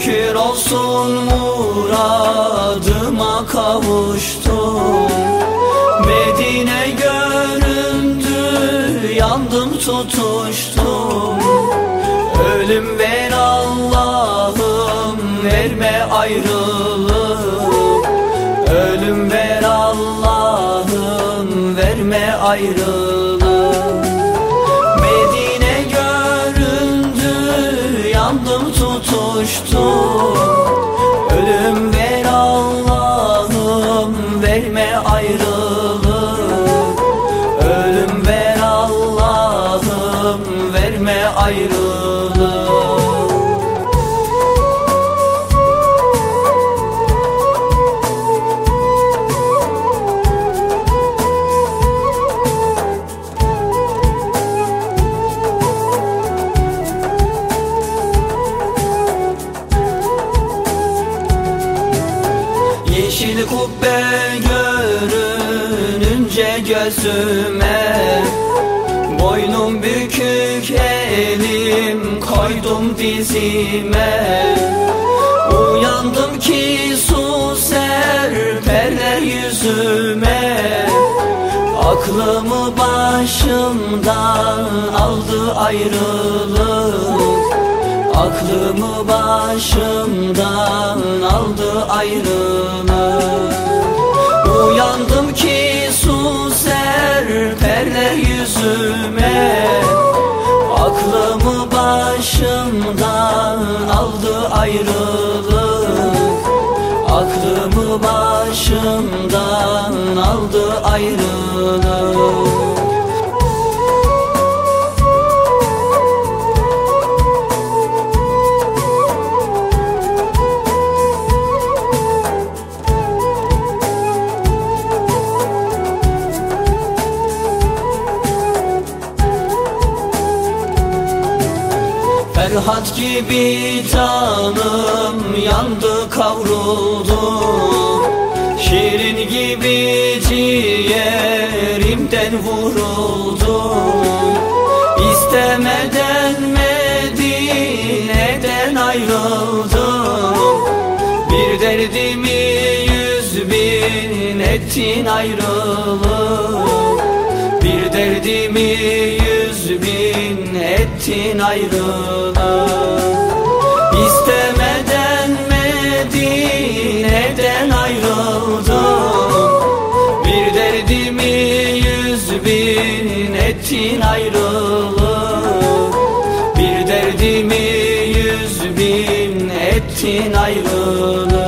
Şükür olsun muradıma kavuştum. Medine göründü yandım tutuştum. Ölüm ver Allah'ım verme ayrılık. Ölüm ver Allah'ım verme ayrılık. Yandım tutuştum Ölüm ver Allah'ım verme ayrılık Ölüm ver Allah'ım verme ayrılık Yeşil kubbe görününce gözüme. Boynum bükük elim koydum dizime. Uyandım ki su serperler yüzüme. Aklımı başımdan aldı ayrılık Aklımı başımdan aldı ayrılık Uyandım ki su serperler yüzüme. Aklımı başımdan aldı ayrılık Aklımı başımdan aldı ayrılık Ferhat gibi canım yandı kavruldu. Şirin gibi ciğerimden vuruldu. İstemeden Medine'den ayrıldım. Bir derdimi yüz bin ettin ayrılık Bir derdimi yüz ettin ayrılık İstemeden Medine'den ayrıldım. Bir derdimi yüz bin ettin ayrılık Bir derdimi yüz bin ettin ayrılık